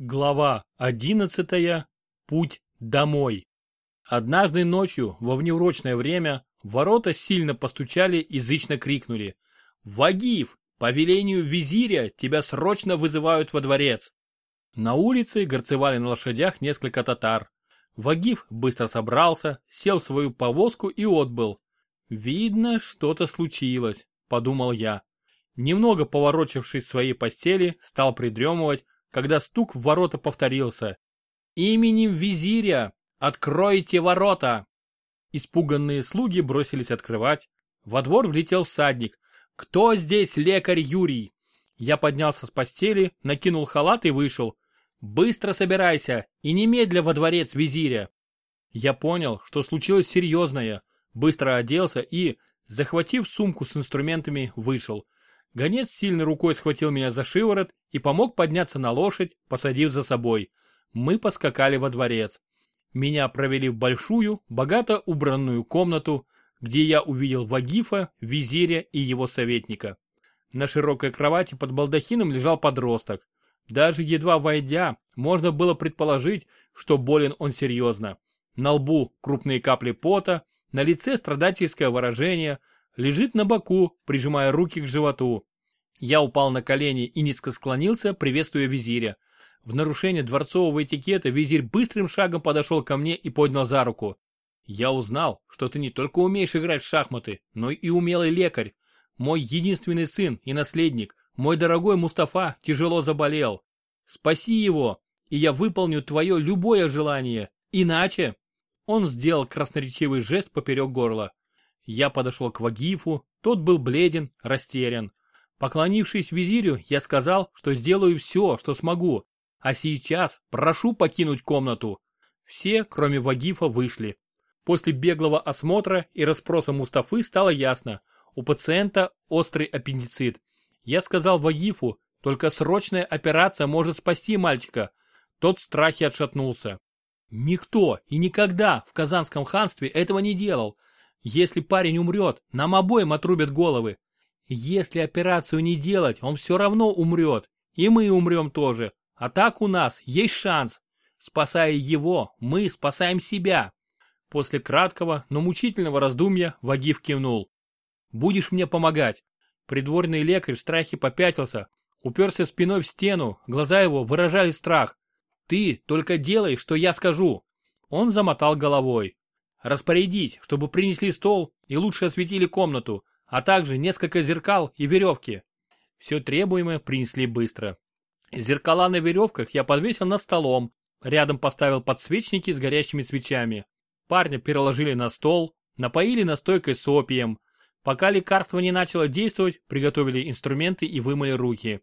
Глава одиннадцатая. Путь домой. Однажды ночью, во внеурочное время, ворота сильно постучали и зычно крикнули. «Вагив, по велению визиря тебя срочно вызывают во дворец!» На улице горцевали на лошадях несколько татар. Вагив быстро собрался, сел в свою повозку и отбыл. «Видно, что-то случилось», — подумал я. Немного поворочившись в своей постели, стал придремывать, когда стук в ворота повторился. «Именем визиря! Откройте ворота!» Испуганные слуги бросились открывать. Во двор влетел всадник. «Кто здесь лекарь Юрий?» Я поднялся с постели, накинул халат и вышел. «Быстро собирайся и немедля во дворец визиря!» Я понял, что случилось серьезное, быстро оделся и, захватив сумку с инструментами, вышел. Гонец сильной рукой схватил меня за шиворот и помог подняться на лошадь, посадив за собой. Мы поскакали во дворец. Меня провели в большую, богато убранную комнату, где я увидел Вагифа, визиря и его советника. На широкой кровати под балдахином лежал подросток. Даже едва войдя, можно было предположить, что болен он серьезно. На лбу крупные капли пота, на лице страдательское выражение, лежит на боку, прижимая руки к животу. Я упал на колени и низко склонился, приветствуя визиря. В нарушение дворцового этикета визирь быстрым шагом подошел ко мне и поднял за руку. Я узнал, что ты не только умеешь играть в шахматы, но и умелый лекарь. Мой единственный сын и наследник, мой дорогой Мустафа, тяжело заболел. Спаси его, и я выполню твое любое желание. Иначе... Он сделал красноречивый жест поперек горла. Я подошел к Вагифу, тот был бледен, растерян. Поклонившись визирю, я сказал, что сделаю все, что смогу, а сейчас прошу покинуть комнату. Все, кроме Вагифа, вышли. После беглого осмотра и расспроса Мустафы стало ясно, у пациента острый аппендицит. Я сказал Вагифу, только срочная операция может спасти мальчика. Тот в страхе отшатнулся. Никто и никогда в Казанском ханстве этого не делал. Если парень умрет, нам обоим отрубят головы. Если операцию не делать, он все равно умрет. И мы умрем тоже. А так у нас есть шанс. Спасая его, мы спасаем себя. После краткого, но мучительного раздумья Вагив кивнул. Будешь мне помогать. Придворный лекарь в страхе попятился, уперся спиной в стену, глаза его выражали страх. Ты только делай, что я скажу. Он замотал головой. Распорядить, чтобы принесли стол и лучше осветили комнату, а также несколько зеркал и веревки. Все требуемое принесли быстро. Зеркала на веревках я подвесил над столом, рядом поставил подсвечники с горящими свечами. Парня переложили на стол, напоили настойкой с опием. Пока лекарство не начало действовать, приготовили инструменты и вымыли руки.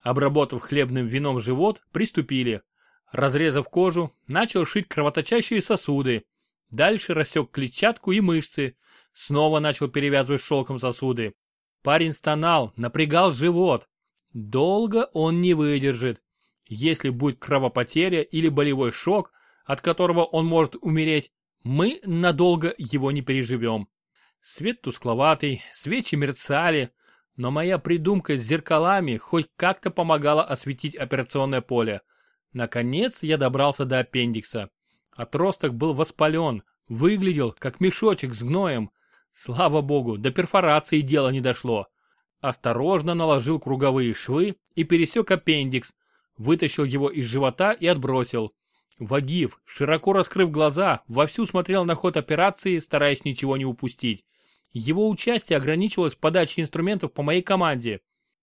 Обработав хлебным вином живот, приступили. Разрезав кожу, начал шить кровоточащие сосуды. Дальше рассек клетчатку и мышцы. Снова начал перевязывать шелком сосуды. Парень стонал, напрягал живот. Долго он не выдержит. Если будет кровопотеря или болевой шок, от которого он может умереть, мы надолго его не переживем. Свет тускловатый, свечи мерцали, но моя придумка с зеркалами хоть как-то помогала осветить операционное поле. Наконец я добрался до аппендикса. Отросток был воспален, выглядел как мешочек с гноем. Слава богу, до перфорации дело не дошло. Осторожно наложил круговые швы и пересек аппендикс, вытащил его из живота и отбросил. Вагив, широко раскрыв глаза, вовсю смотрел на ход операции, стараясь ничего не упустить. Его участие ограничивалось подачей инструментов по моей команде.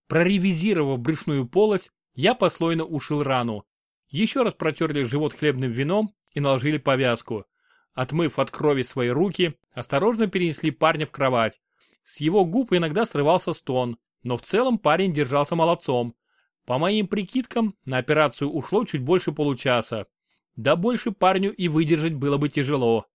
Проревизировав брюшную полость, я послойно ушил рану. Еще раз протерли живот хлебным вином и наложили повязку. Отмыв от крови свои руки, осторожно перенесли парня в кровать. С его губ иногда срывался стон, но в целом парень держался молодцом. По моим прикидкам, на операцию ушло чуть больше получаса. Да больше парню и выдержать было бы тяжело.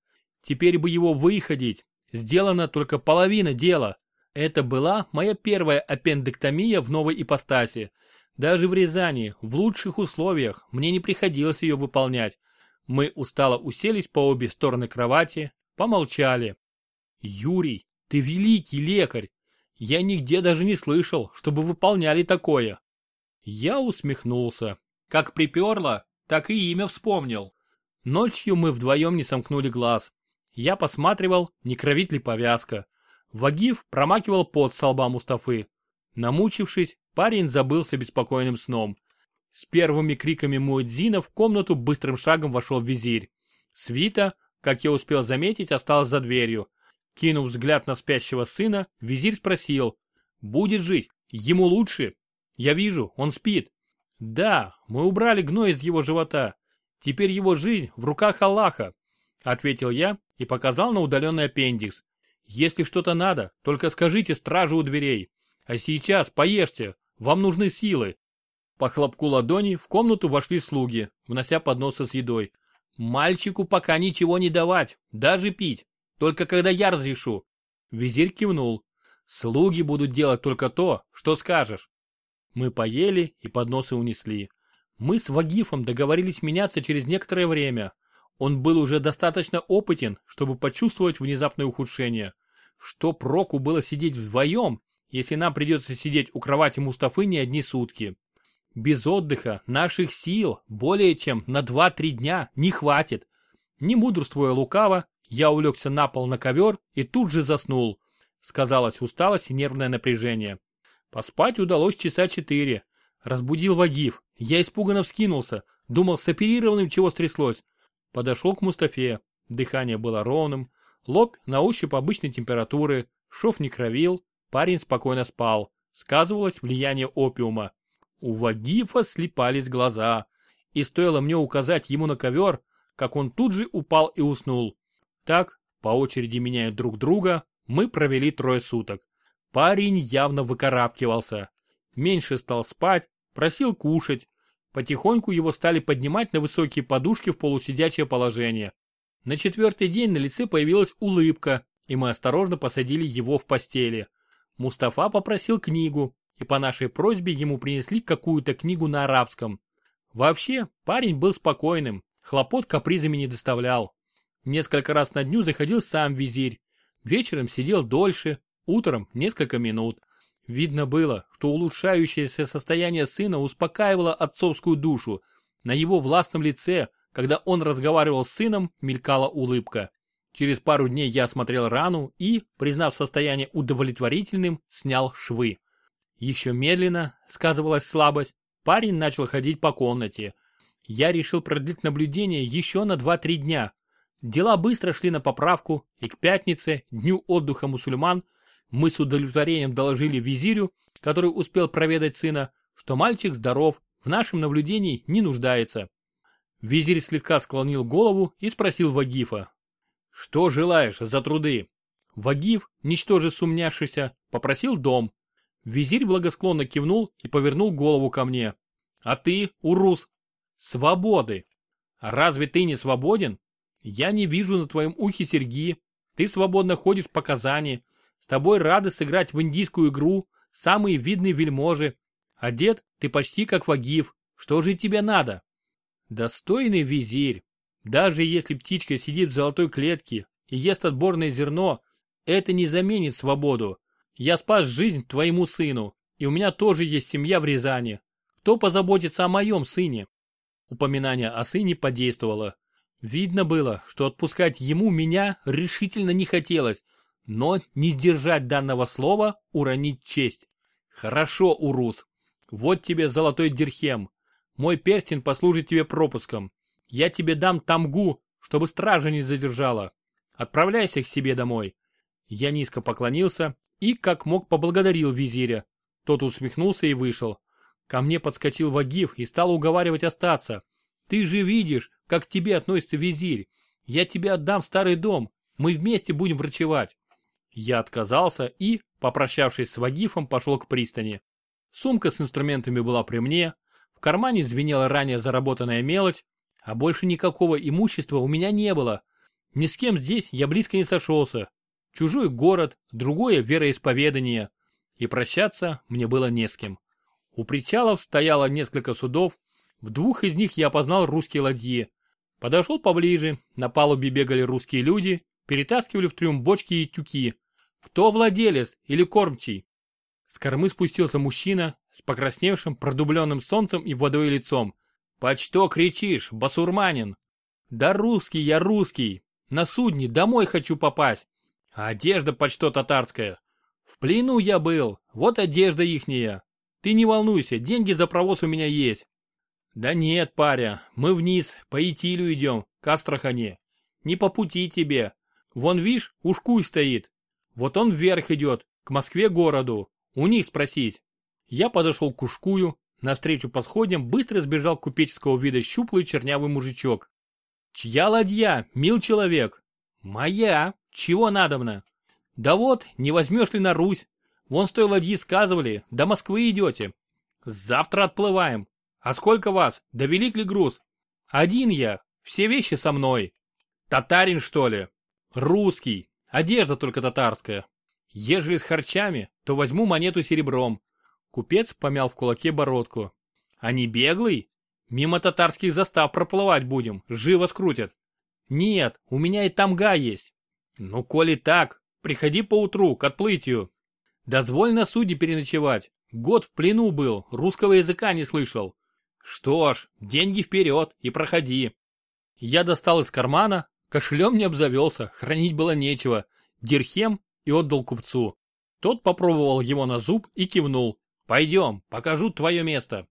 Теперь бы его выходить. Сделана только половина дела. Это была моя первая аппендэктомия в новой ипостаси. Даже в Рязани, в лучших условиях, мне не приходилось ее выполнять. Мы устало уселись по обе стороны кровати, помолчали. «Юрий, ты великий лекарь! Я нигде даже не слышал, чтобы выполняли такое!» Я усмехнулся. Как приперло, так и имя вспомнил. Ночью мы вдвоем не сомкнули глаз. Я посматривал, не кровит ли повязка. Вагив промакивал пот с лба Мустафы. Намучившись, парень забылся беспокойным сном. С первыми криками Муэдзина в комнату быстрым шагом вошел визирь. Свита, как я успел заметить, осталась за дверью. Кинув взгляд на спящего сына, визирь спросил. «Будет жить? Ему лучше?» «Я вижу, он спит». «Да, мы убрали гной из его живота. Теперь его жизнь в руках Аллаха», — ответил я и показал на удаленный аппендикс. «Если что-то надо, только скажите стражу у дверей. А сейчас поешьте, вам нужны силы». По хлопку ладони в комнату вошли слуги, внося подносы с едой. «Мальчику пока ничего не давать, даже пить, только когда я разрешу». Визирь кивнул. «Слуги будут делать только то, что скажешь». Мы поели и подносы унесли. Мы с Вагифом договорились меняться через некоторое время. Он был уже достаточно опытен, чтобы почувствовать внезапное ухудшение. Что проку было сидеть вдвоем, если нам придется сидеть у кровати Мустафы не одни сутки? Без отдыха наших сил более чем на 2-3 дня не хватит. Не мудрствуя лукаво, я улегся на пол на ковер и тут же заснул. Сказалась усталость и нервное напряжение. Поспать удалось часа четыре. Разбудил Вагив. Я испуганно вскинулся. Думал, с оперированным чего стряслось. Подошел к Мустафе. Дыхание было ровным. Лоб на ощупь обычной температуры. Шов не кровил. Парень спокойно спал. Сказывалось влияние опиума. У Вагифа слепались глаза. И стоило мне указать ему на ковер, как он тут же упал и уснул. Так, по очереди меняя друг друга, мы провели трое суток. Парень явно выкарабкивался. Меньше стал спать, просил кушать. Потихоньку его стали поднимать на высокие подушки в полусидячее положение. На четвертый день на лице появилась улыбка, и мы осторожно посадили его в постели. Мустафа попросил книгу, и по нашей просьбе ему принесли какую-то книгу на арабском. Вообще, парень был спокойным, хлопот капризами не доставлял. Несколько раз на дню заходил сам визирь. Вечером сидел дольше, утром несколько минут. Видно было, что улучшающееся состояние сына успокаивало отцовскую душу. На его властном лице, когда он разговаривал с сыном, мелькала улыбка. Через пару дней я осмотрел рану и, признав состояние удовлетворительным, снял швы. Еще медленно, сказывалась слабость, парень начал ходить по комнате. Я решил продлить наблюдение еще на 2-3 дня. Дела быстро шли на поправку, и к пятнице, дню отдыха мусульман, мы с удовлетворением доложили визирю, который успел проведать сына, что мальчик здоров, в нашем наблюдении не нуждается. Визирь слегка склонил голову и спросил Вагифа. «Что желаешь за труды?» Вагиф, ничтоже сумняшися, попросил дом. Визирь благосклонно кивнул и повернул голову ко мне. А ты, Урус, свободы. Разве ты не свободен? Я не вижу на твоем ухе серьги. Ты свободно ходишь по Казани. С тобой рады сыграть в индийскую игру самые видные вельможи. Одет ты почти как Вагиф. Что же тебе надо? Достойный визирь. Даже если птичка сидит в золотой клетке и ест отборное зерно, это не заменит свободу. Я спас жизнь твоему сыну, и у меня тоже есть семья в Рязани. Кто позаботится о моем сыне?» Упоминание о сыне подействовало. Видно было, что отпускать ему меня решительно не хотелось, но не сдержать данного слова, уронить честь. Хорошо, Урус. Вот тебе золотой дирхем. Мой перстень послужит тебе пропуском. Я тебе дам тамгу, чтобы стража не задержала. Отправляйся к себе домой. Я низко поклонился и как мог поблагодарил визиря. Тот усмехнулся и вышел. Ко мне подскочил Вагиф и стал уговаривать остаться. Ты же видишь, как к тебе относится визирь. Я тебе отдам старый дом, мы вместе будем врачевать. Я отказался и, попрощавшись с Вагифом, пошел к пристани. Сумка с инструментами была при мне, в кармане звенела ранее заработанная мелочь, а больше никакого имущества у меня не было. Ни с кем здесь я близко не сошелся, чужой город, другое вероисповедание, и прощаться мне было не с кем. У причалов стояло несколько судов, в двух из них я опознал русские ладьи. Подошел поближе, на палубе бегали русские люди, перетаскивали в трюм бочки и тюки. Кто владелец или кормчий? С кормы спустился мужчина с покрасневшим, продубленным солнцем и водой лицом. По что кричишь, басурманин? Да русский я русский. На судне домой хочу попасть. Одежда почто татарская. В плену я был, вот одежда ихняя. Ты не волнуйся, деньги за провоз у меня есть. Да нет, паря, мы вниз, по Итилю идем, к Астрахани. Не по пути тебе. Вон, видишь, ушкуй стоит. Вот он вверх идет, к Москве городу. У них спросить. Я подошел к Ушкую, навстречу по сходням быстро сбежал купеческого вида щуплый чернявый мужичок. Чья ладья, мил человек? Моя. Чего надобно? Да вот, не возьмешь ли на Русь? Вон с той ладьи сказывали, до Москвы идете. Завтра отплываем. А сколько вас? Да велик ли груз? Один я, все вещи со мной. Татарин, что ли? Русский, одежда только татарская. Ежели с харчами, то возьму монету серебром. Купец помял в кулаке бородку. А не беглый? Мимо татарских застав проплывать будем, живо скрутят. Нет, у меня и тамга есть. Ну, коли так, приходи поутру, к отплытию. Дозволь на суде переночевать. Год в плену был, русского языка не слышал. Что ж, деньги вперед и проходи. Я достал из кармана, кошелем не обзавелся, хранить было нечего, дирхем и отдал купцу. Тот попробовал его на зуб и кивнул. Пойдем, покажу твое место.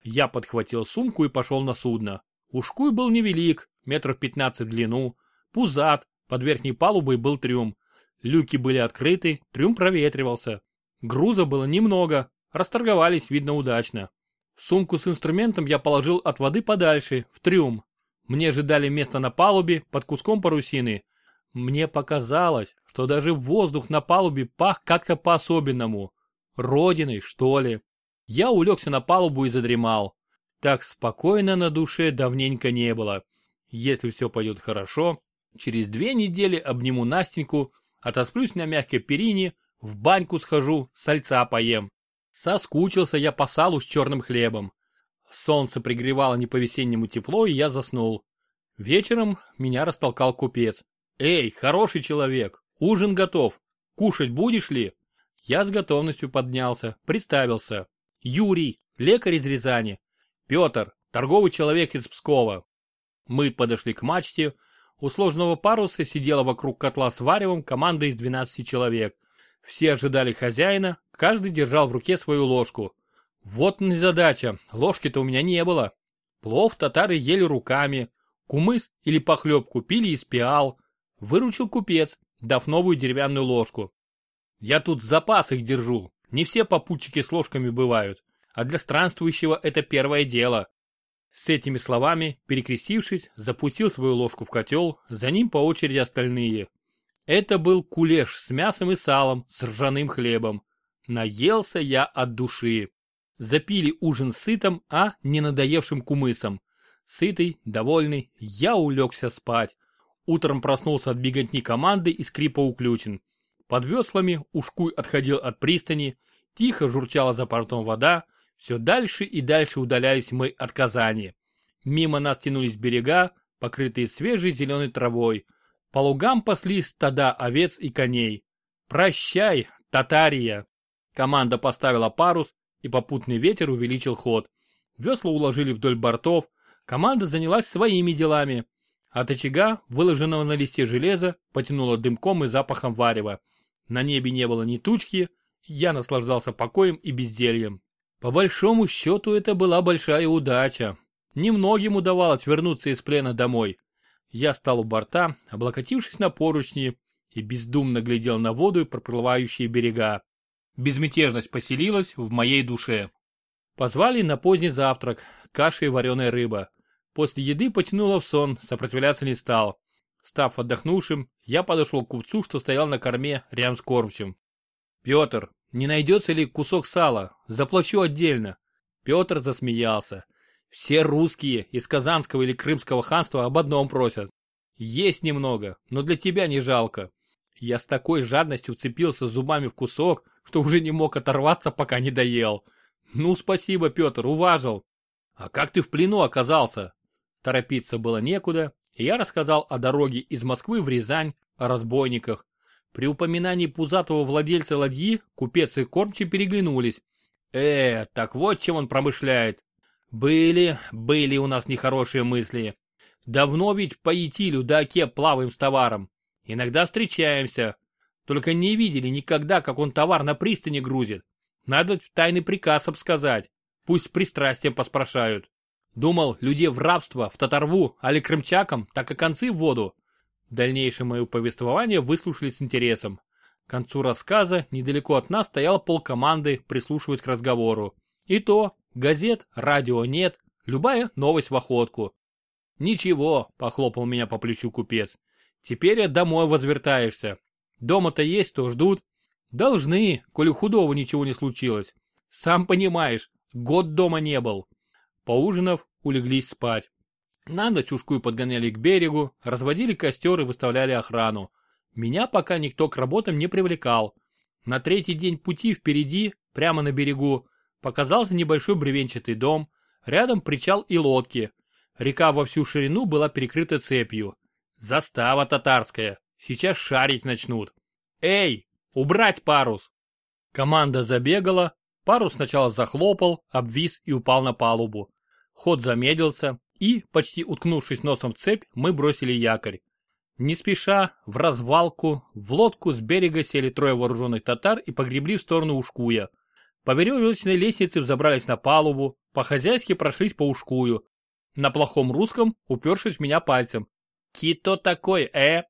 Я подхватил сумку и пошел на судно. Ушкуй был невелик, метров пятнадцать в длину, пузат, под верхней палубой был трюм. Люки были открыты, трюм проветривался. Груза было немного, расторговались, видно, удачно. Сумку с инструментом я положил от воды подальше, в трюм. Мне же дали место на палубе под куском парусины. Мне показалось, что даже воздух на палубе пах как-то по-особенному. Родиной, что ли. Я улегся на палубу и задремал. Так спокойно на душе давненько не было. Если все пойдет хорошо, через две недели обниму Настеньку, отосплюсь на мягкой перине, в баньку схожу, сальца поем. Соскучился я по салу с черным хлебом. Солнце пригревало не по-весеннему тепло, и я заснул. Вечером меня растолкал купец. «Эй, хороший человек, ужин готов. Кушать будешь ли?» Я с готовностью поднялся, представился. Юрий, лекарь из Рязани. Петр, торговый человек из Пскова. Мы подошли к мачте. У сложного паруса сидела вокруг котла с варевом команда из 12 человек. Все ожидали хозяина, каждый держал в руке свою ложку. Вот незадача, ложки-то у меня не было. Плов татары ели руками, кумыс или похлебку пили из пиал. Выручил купец, дав новую деревянную ложку. Я тут запас их держу, не все попутчики с ложками бывают, а для странствующего это первое дело. С этими словами, перекрестившись, запустил свою ложку в котел, за ним по очереди остальные. Это был кулеш с мясом и салом, с ржаным хлебом. Наелся я от души. Запили ужин сытым, а не надоевшим кумысом. Сытый, довольный, я улегся спать. Утром проснулся от беготни команды и скрипа уключен. Под веслами ушкуй отходил от пристани, тихо журчала за портом вода, все дальше и дальше удалялись мы от Казани. Мимо нас тянулись берега, покрытые свежей зеленой травой. По лугам пасли стада овец и коней. «Прощай, Татария!» Команда поставила парус, и попутный ветер увеличил ход. Весла уложили вдоль бортов, команда занялась своими делами. От очага, выложенного на листе железа, потянуло дымком и запахом варева. На небе не было ни тучки, я наслаждался покоем и бездельем. По большому счету это была большая удача. Немногим удавалось вернуться из плена домой. Я стал у борта, облокотившись на поручни, и бездумно глядел на воду и проплывающие берега. Безмятежность поселилась в моей душе. Позвали на поздний завтрак, каша и вареная рыба. После еды потянуло в сон, сопротивляться не стал. Став отдохнувшим, я подошел к купцу, что стоял на корме рядом с кормчим. «Петр, не найдется ли кусок сала? Заплачу отдельно». Петр засмеялся. Все русские из Казанского или Крымского ханства об одном просят. Есть немного, но для тебя не жалко. Я с такой жадностью вцепился зубами в кусок, что уже не мог оторваться, пока не доел. Ну, спасибо, Петр, уважил. А как ты в плену оказался? Торопиться было некуда, и я рассказал о дороге из Москвы в Рязань, о разбойниках. При упоминании пузатого владельца ладьи купец и кормчий переглянулись. Э, так вот чем он промышляет. Были, были у нас нехорошие мысли. Давно ведь по Итилю до Оке плаваем с товаром. Иногда встречаемся. Только не видели никогда, как он товар на пристани грузит. Надо тайный приказ обсказать. Пусть с пристрастием поспрашают. Думал, людей в рабство, в татарву, али крымчакам, так и концы в воду. Дальнейшее мое повествование выслушали с интересом. К концу рассказа недалеко от нас стоял полкоманды, прислушиваясь к разговору. И то, газет, радио нет, любая новость в охотку. Ничего, похлопал меня по плечу купец. Теперь домой возвертаешься. Дома-то есть, то ждут. Должны, коли худого ничего не случилось. Сам понимаешь, год дома не был. Поужинав, улеглись спать. На ночь ушкую подгоняли к берегу, разводили костер и выставляли охрану. Меня пока никто к работам не привлекал. На третий день пути впереди, прямо на берегу, показался небольшой бревенчатый дом, рядом причал и лодки. Река во всю ширину была перекрыта цепью. Застава татарская, сейчас шарить начнут. Эй, убрать парус! Команда забегала, парус сначала захлопал, обвис и упал на палубу. Ход замедлился, и, почти уткнувшись носом в цепь, мы бросили якорь. Не спеша, в развалку, в лодку с берега сели трое вооруженных татар и погребли в сторону Ушкуя. По веревочной лестнице взобрались на палубу, по-хозяйски прошлись по Ушкую. На плохом русском, упершись в меня пальцем. «Кито такой, э?»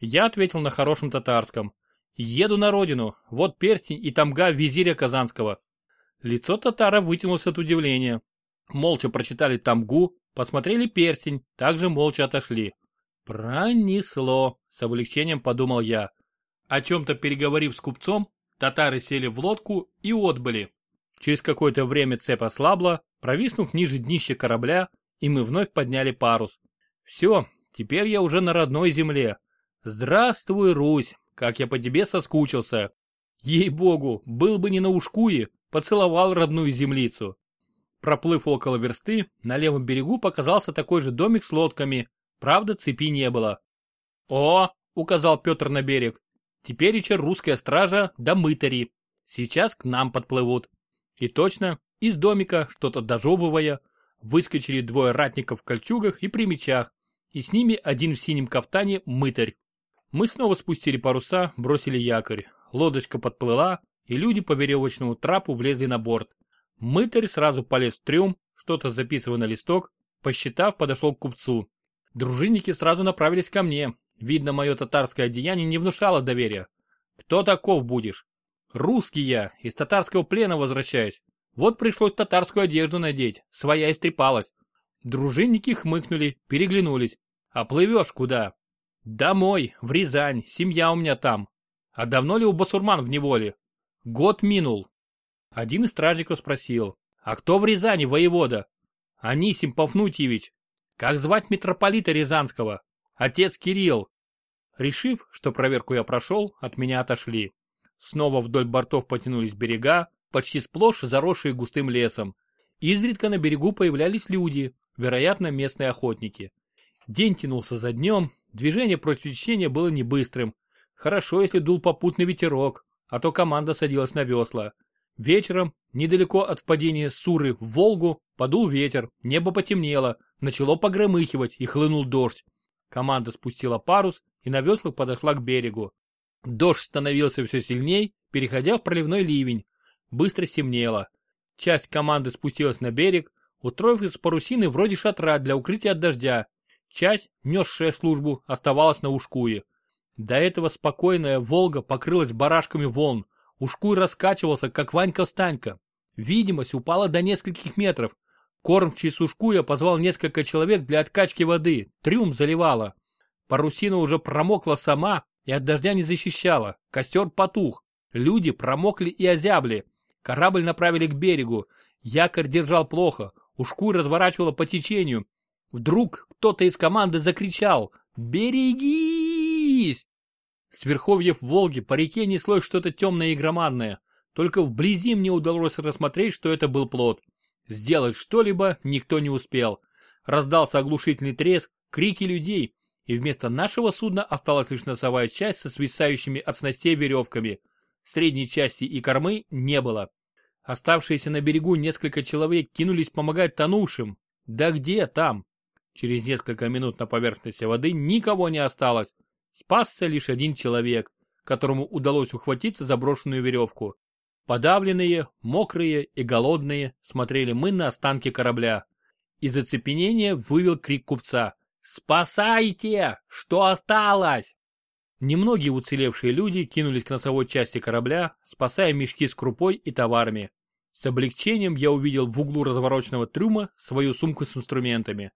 Я ответил на хорошем татарском. «Еду на родину, вот перстень и тамга визиря Казанского». Лицо татара вытянулось от удивления. Молча прочитали тамгу, посмотрели перстень, также молча отошли. Пронесло, с облегчением подумал я. О чем-то переговорив с купцом, татары сели в лодку и отбыли. Через какое-то время цепь ослабла, провиснув ниже днища корабля, и мы вновь подняли парус. Все, теперь я уже на родной земле. Здравствуй, Русь, как я по тебе соскучился. Ей-богу, был бы не на ушкуе, поцеловал родную землицу. Проплыв около версты, на левом берегу показался такой же домик с лодками. Правда, цепи не было. «О!» — указал Петр на берег. «Теперь еще русская стража да мытари. Сейчас к нам подплывут». И точно, из домика, что-то дожевывая, выскочили двое ратников в кольчугах и при мечах, и с ними один в синем кафтане мытарь. Мы снова спустили паруса, бросили якорь. Лодочка подплыла, и люди по веревочному трапу влезли на борт. Мытарь сразу полез в трюм, что-то записывая на листок, посчитав, подошел к купцу. Дружинники сразу направились ко мне. Видно, мое татарское одеяние не внушало доверия. Кто таков будешь? Русский я, из татарского плена возвращаюсь. Вот пришлось татарскую одежду надеть, своя истрепалась. Дружинники хмыкнули, переглянулись. А плывешь куда? Домой, в Рязань, семья у меня там. А давно ли у басурман в неволе? Год минул, один из стражников спросил, а кто в Рязани воевода? Анисим Пафнутьевич. Как звать митрополита Рязанского? Отец Кирилл. Решив, что проверку я прошел, от меня отошли. Снова вдоль бортов потянулись берега, почти сплошь заросшие густым лесом. Изредка на берегу появлялись люди, вероятно, местные охотники. День тянулся за днем, движение против течения было не быстрым. Хорошо, если дул попутный ветерок, а то команда садилась на весла. Вечером, недалеко от впадения Суры в Волгу, подул ветер, небо потемнело, начало погромыхивать и хлынул дождь. Команда спустила парус и на веслах подошла к берегу. Дождь становился все сильней, переходя в проливной ливень. Быстро темнело. Часть команды спустилась на берег, устроив из парусины вроде шатра для укрытия от дождя. Часть, несшая службу, оставалась на ушкуе. До этого спокойная Волга покрылась барашками волн, Ушкуй раскачивался, как Ванька-встанька. Видимость упала до нескольких метров. Кормчий с Ушкуя позвал несколько человек для откачки воды. Трюм заливало. Парусина уже промокла сама и от дождя не защищала. Костер потух. Люди промокли и озябли. Корабль направили к берегу. Якорь держал плохо. Ушкуй разворачивала по течению. Вдруг кто-то из команды закричал «Берегись!» С верховьев Волги по реке неслось что-то темное и громадное. Только вблизи мне удалось рассмотреть, что это был плод. Сделать что-либо никто не успел. Раздался оглушительный треск, крики людей, и вместо нашего судна осталась лишь носовая часть со свисающими от снастей веревками. Средней части и кормы не было. Оставшиеся на берегу несколько человек кинулись помогать тонувшим. Да где там? Через несколько минут на поверхности воды никого не осталось. Спасся лишь один человек, которому удалось ухватиться за брошенную веревку. Подавленные, мокрые и голодные смотрели мы на останки корабля. Из оцепенения вывел крик купца. «Спасайте! Что осталось?» Немногие уцелевшие люди кинулись к носовой части корабля, спасая мешки с крупой и товарами. С облегчением я увидел в углу развороченного трюма свою сумку с инструментами.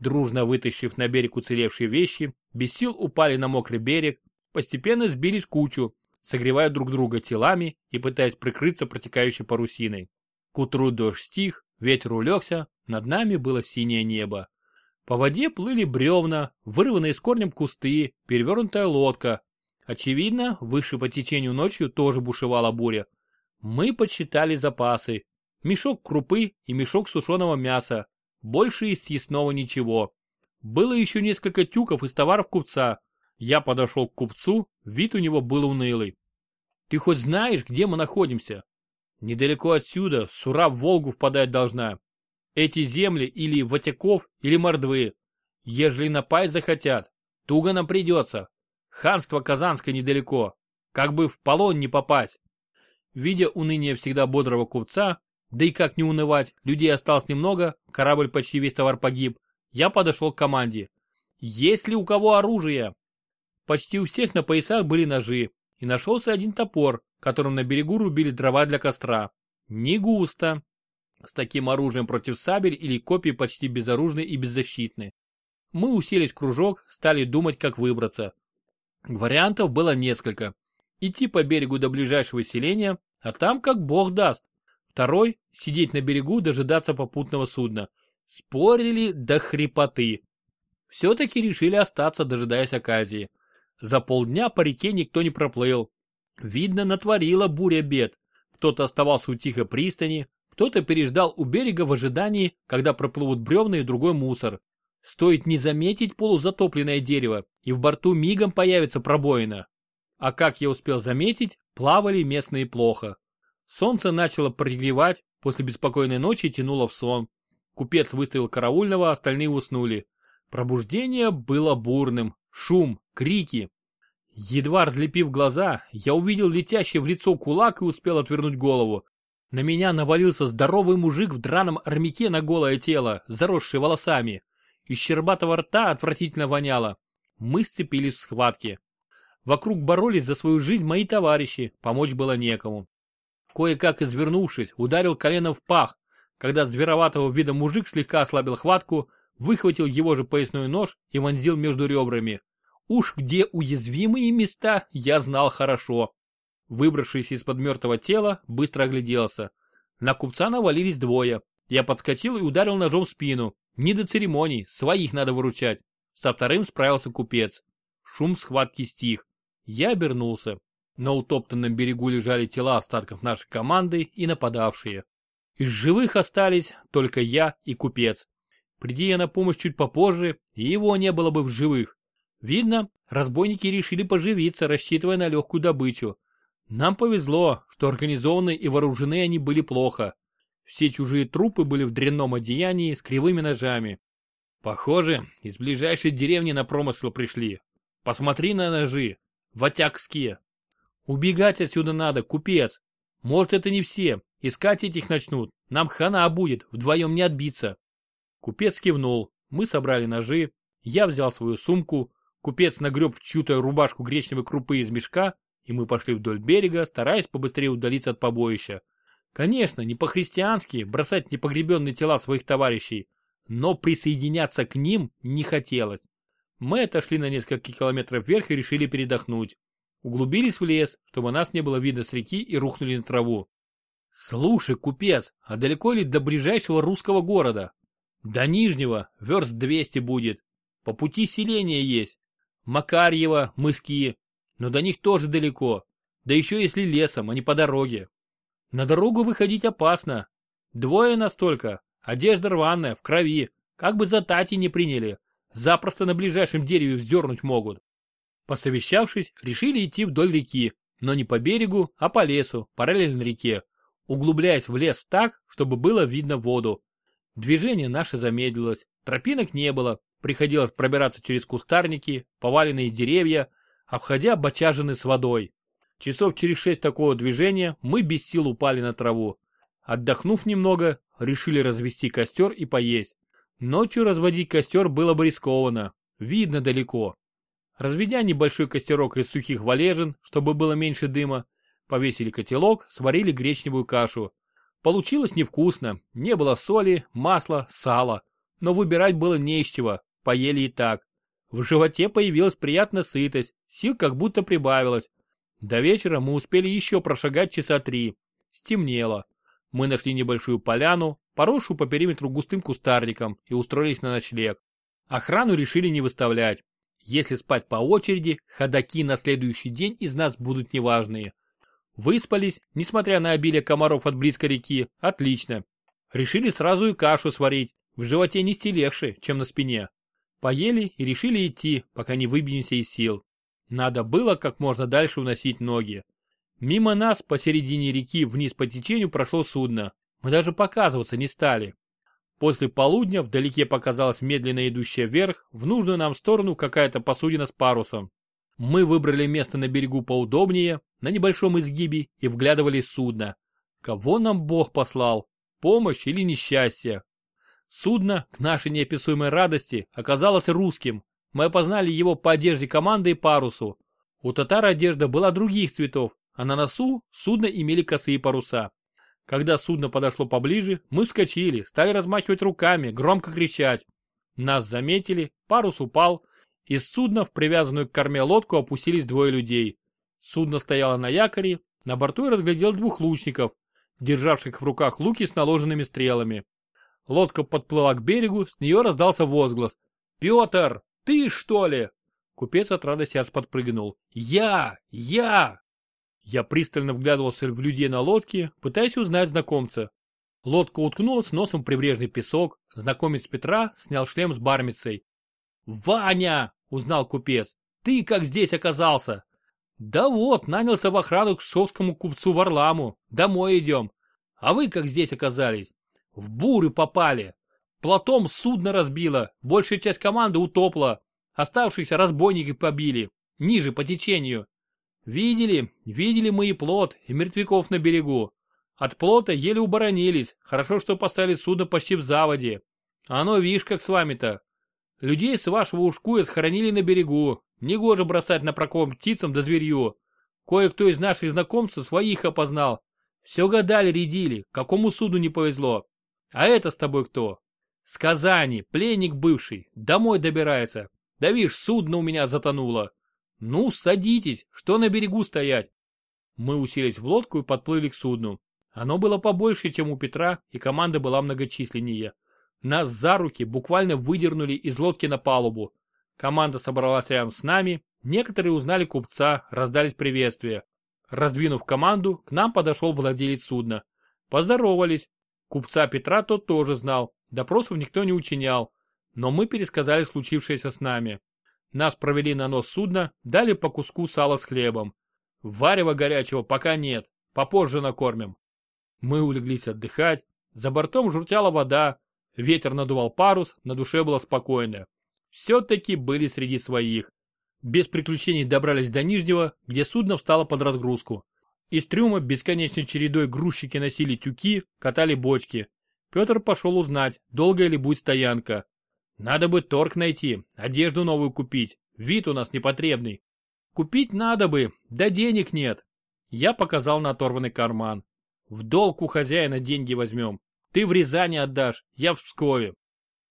Дружно вытащив на берег уцелевшие вещи, без сил упали на мокрый берег, постепенно сбились кучу, согревая друг друга телами и пытаясь прикрыться протекающей парусиной. К утру дождь стих, ветер улегся, над нами было синее небо. По воде плыли бревна, вырванные с корнем кусты, перевернутая лодка. Очевидно, выше по течению ночью тоже бушевала буря. Мы подсчитали запасы. Мешок крупы и мешок сушеного мяса. Больше из съестного ничего. Было еще несколько тюков из товаров купца. Я подошел к купцу, вид у него был унылый. Ты хоть знаешь, где мы находимся? Недалеко отсюда, Сура в Волгу впадать должна. Эти земли или Ватяков, или Мордвы. Ежели напасть захотят, туго нам придется. Ханство Казанское недалеко. Как бы в полон не попасть. Видя уныние всегда бодрого купца, да и как не унывать, людей осталось немного, корабль почти весь товар погиб, я подошел к команде. Есть ли у кого оружие? Почти у всех на поясах были ножи, и нашелся один топор, которым на берегу рубили дрова для костра. Не густо. С таким оружием против сабель или копий почти безоружны и беззащитны. Мы уселись в кружок, стали думать, как выбраться. Вариантов было несколько. Идти по берегу до ближайшего селения, а там как бог даст. Второй – сидеть на берегу, дожидаться попутного судна. Спорили до хрипоты. Все-таки решили остаться, дожидаясь оказии. За полдня по реке никто не проплыл. Видно, натворила буря бед. Кто-то оставался у тихой пристани, кто-то переждал у берега в ожидании, когда проплывут бревна и другой мусор. Стоит не заметить полузатопленное дерево, и в борту мигом появится пробоина. А как я успел заметить, плавали местные плохо. Солнце начало прогревать, после беспокойной ночи тянуло в сон. Купец выставил караульного, остальные уснули. Пробуждение было бурным. Шум, крики. Едва разлепив глаза, я увидел летящий в лицо кулак и успел отвернуть голову. На меня навалился здоровый мужик в драном армяке на голое тело, заросший волосами. Из щербатого рта отвратительно воняло. Мы сцепились в схватке. Вокруг боролись за свою жизнь мои товарищи, помочь было некому. Кое-как извернувшись, ударил коленом в пах, когда звероватого вида мужик слегка ослабил хватку, выхватил его же поясной нож и вонзил между ребрами. Уж где уязвимые места, я знал хорошо. Выбравшись из-под мертвого тела, быстро огляделся. На купца навалились двое. Я подскочил и ударил ножом в спину. Не до церемоний, своих надо выручать. Со вторым справился купец. Шум схватки стих. Я обернулся. На утоптанном берегу лежали тела остатков нашей команды и нападавшие. Из живых остались только я и купец. Приди я на помощь чуть попозже, и его не было бы в живых. Видно, разбойники решили поживиться, рассчитывая на легкую добычу. Нам повезло, что организованы и вооружены они были плохо. Все чужие трупы были в дрянном одеянии с кривыми ножами. Похоже, из ближайшей деревни на промысел пришли. Посмотри на ножи. Ватякские. Убегать отсюда надо, купец. Может, это не все. Искать этих начнут. Нам хана будет, вдвоем не отбиться. Купец кивнул. Мы собрали ножи. Я взял свою сумку. Купец нагреб в чью-то рубашку гречневой крупы из мешка, и мы пошли вдоль берега, стараясь побыстрее удалиться от побоища. Конечно, не по-христиански бросать непогребенные тела своих товарищей, но присоединяться к ним не хотелось. Мы отошли на несколько километров вверх и решили передохнуть. Углубились в лес, чтобы нас не было видно с реки и рухнули на траву. Слушай, купец, а далеко ли до ближайшего русского города? До Нижнего, верст 200 будет. По пути селения есть. Макарьево, Мыски. Но до них тоже далеко. Да еще если лесом, а не по дороге. На дорогу выходить опасно. Двое настолько. Одежда рваная, в крови. Как бы за тати не приняли запросто на ближайшем дереве вздернуть могут. Посовещавшись, решили идти вдоль реки, но не по берегу, а по лесу, параллельно реке. углубляясь в лес так, чтобы было видно воду. Движение наше замедлилось, тропинок не было, приходилось пробираться через кустарники, поваленные деревья, обходя бочажины с водой. Часов через шесть такого движения мы без сил упали на траву. Отдохнув немного, решили развести костер и поесть. Ночью разводить костер было бы рискованно, видно далеко. Разведя небольшой костерок из сухих валежин, чтобы было меньше дыма, повесили котелок, сварили гречневую кашу. Получилось невкусно, не было соли, масла, сала. Но выбирать было не из чего, поели и так. В животе появилась приятная сытость, сил как будто прибавилось. До вечера мы успели еще прошагать часа три. Стемнело. Мы нашли небольшую поляну, поросшую по периметру густым кустарником, и устроились на ночлег. Охрану решили не выставлять. Если спать по очереди, ходаки на следующий день из нас будут неважные. Выспались, несмотря на обилие комаров от близкой реки, отлично. Решили сразу и кашу сварить, в животе нести легче, чем на спине. Поели и решили идти, пока не выбьемся из сил. Надо было как можно дальше уносить ноги. Мимо нас посередине реки вниз по течению прошло судно. Мы даже показываться не стали. После полудня вдалеке показалась медленно идущая вверх, в нужную нам сторону какая-то посудина с парусом. Мы выбрали место на берегу поудобнее, на небольшом изгибе и вглядывались судно. Кого нам Бог послал? Помощь или несчастье? Судно, к нашей неописуемой радости, оказалось русским. Мы опознали его по одежде команды и парусу. У татар одежда была других цветов, а на носу судно имели косые паруса. Когда судно подошло поближе, мы вскочили, стали размахивать руками, громко кричать. Нас заметили, парус упал, из судна в привязанную к корме лодку опустились двое людей. Судно стояло на якоре, на борту я разглядел двух лучников, державших в руках луки с наложенными стрелами. Лодка подплыла к берегу, с нее раздался возглас. «Петр, ты что ли?» Купец от радости аж подпрыгнул. «Я! Я!» Я пристально вглядывался в людей на лодке, пытаясь узнать знакомца. Лодка уткнулась носом в прибрежный песок, знакомец Петра снял шлем с бармицей. «Ваня!» — узнал купец. «Ты как здесь оказался?» «Да вот, нанялся в охрану к совскому купцу Варламу. Домой идем. А вы как здесь оказались?» «В бурю попали. Платом судно разбило, большая часть команды утопла. Оставшиеся разбойники побили. Ниже по течению. Видели, видели мы и плот, и мертвяков на берегу. От плота еле уборонились, хорошо, что поставили судно почти в заводе. Оно, видишь, как с вами-то. Людей с вашего ушкуя схоронили на берегу, Негоже бросать на проком птицам да зверью. Кое-кто из наших знакомцев своих опознал. Все гадали, рядили, какому суду не повезло. А это с тобой кто? С Казани, пленник бывший, домой добирается. Да видишь, судно у меня затонуло. Ну, садитесь, что на берегу стоять? Мы уселись в лодку и подплыли к судну. Оно было побольше, чем у Петра, и команда была многочисленнее. Нас за руки буквально выдернули из лодки на палубу. Команда собралась рядом с нами, некоторые узнали купца, раздались приветствия. Раздвинув команду, к нам подошел владелец судна. Поздоровались. Купца Петра тот тоже знал, допросов никто не учинял. Но мы пересказали случившееся с нами. Нас провели на нос судна, дали по куску сала с хлебом. Варева горячего пока нет, попозже накормим. Мы улеглись отдыхать, за бортом журчала вода, ветер надувал парус, на душе было спокойно все-таки были среди своих. Без приключений добрались до Нижнего, где судно встало под разгрузку. Из трюма бесконечной чередой грузчики носили тюки, катали бочки. Петр пошел узнать, долгая ли будет стоянка. Надо бы торг найти, одежду новую купить, вид у нас непотребный. Купить надо бы, да денег нет. Я показал на оторванный карман. В долг у хозяина деньги возьмем. Ты в Рязани отдашь, я в Пскове.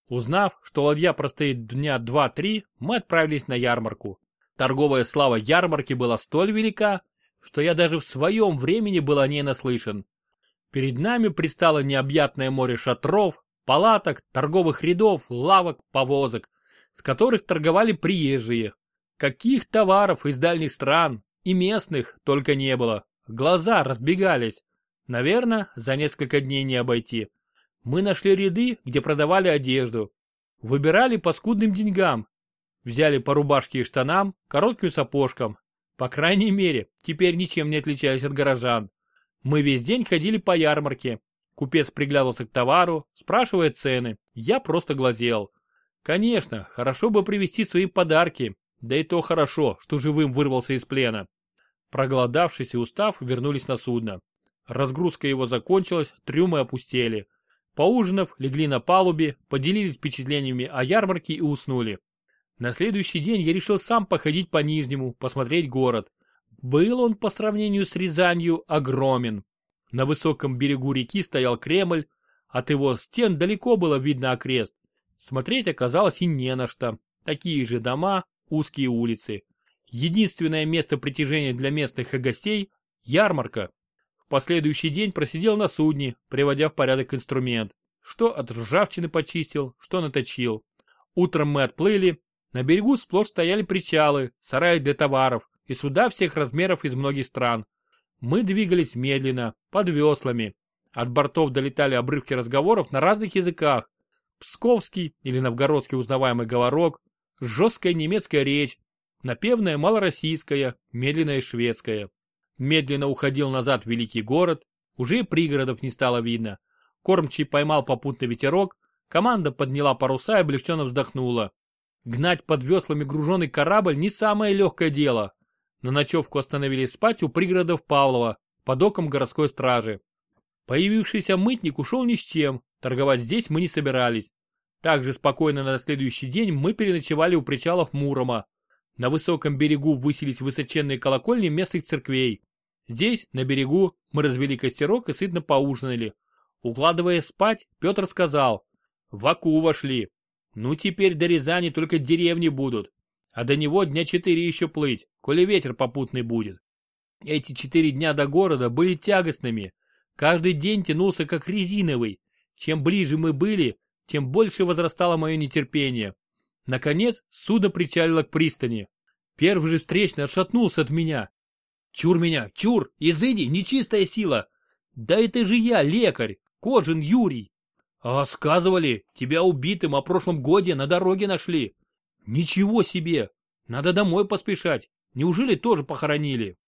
Узнав, что ладья простоит дня два-три, мы отправились на ярмарку. Торговая слава ярмарки была столь велика, что я даже в своем времени был о ней наслышан. Перед нами предстало необъятное море шатров, палаток, торговых рядов, лавок, повозок, с которых торговали приезжие. Каких товаров из дальних стран и местных только не было. Глаза разбегались. Наверное, за несколько дней не обойти. Мы нашли ряды, где продавали одежду. Выбирали по скудным деньгам. Взяли по рубашке и штанам, коротким сапожкам. По крайней мере, теперь ничем не отличались от горожан. Мы весь день ходили по ярмарке. Купец приглядывался к товару, спрашивая цены. Я просто глазел. Конечно, хорошо бы привезти свои подарки. Да и то хорошо, что живым вырвался из плена. Проголодавшись и устав, вернулись на судно. Разгрузка его закончилась, трюмы опустели. Поужинав, легли на палубе, поделились впечатлениями о ярмарке и уснули. На следующий день я решил сам походить по Нижнему, посмотреть город. Был он по сравнению с Рязанью огромен. На высоком берегу реки стоял Кремль, от его стен далеко было видно окрест. Смотреть оказалось и не на что. Такие же дома, узкие улицы. Единственное место притяжения для местных и гостей – ярмарка. В последующий день просидел на судне, приводя в порядок инструмент. Что от ржавчины почистил, что наточил. Утром мы отплыли. На берегу сплошь стояли причалы, сараи для товаров и суда всех размеров из многих стран. Мы двигались медленно, под веслами. От бортов долетали обрывки разговоров на разных языках. Псковский или новгородский узнаваемый говорок, жесткая немецкая речь, напевная малороссийская, медленная шведская. Медленно уходил назад великий город, уже и пригородов не стало видно. Кормчий поймал попутный ветерок, команда подняла паруса и облегченно вздохнула. Гнать под веслами груженный корабль не самое легкое дело. На ночевку остановились спать у пригородов Павлова, под оком городской стражи. Появившийся мытник ушел ни с чем, торговать здесь мы не собирались. Также спокойно на следующий день мы переночевали у причалов Мурома. На высоком берегу высились высоченные колокольни местных церквей. Здесь, на берегу, мы развели костерок и сытно поужинали. Укладываясь спать, Петр сказал, в Аку вошли. Ну теперь до Рязани только деревни будут. А до него дня четыре еще плыть, коли ветер попутный будет. Эти четыре дня до города были тягостными. Каждый день тянулся как резиновый. Чем ближе мы были, тем больше возрастало мое нетерпение. Наконец, судно причалило к пристани. Первый же встречный отшатнулся от меня. «Чур меня, чур! Изыди, нечистая сила!» «Да это же я, лекарь! Кожин Юрий!» «А сказывали, тебя убитым о прошлом годе на дороге нашли!» «Ничего себе! Надо домой поспешать! Неужели тоже похоронили?»